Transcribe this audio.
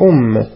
أم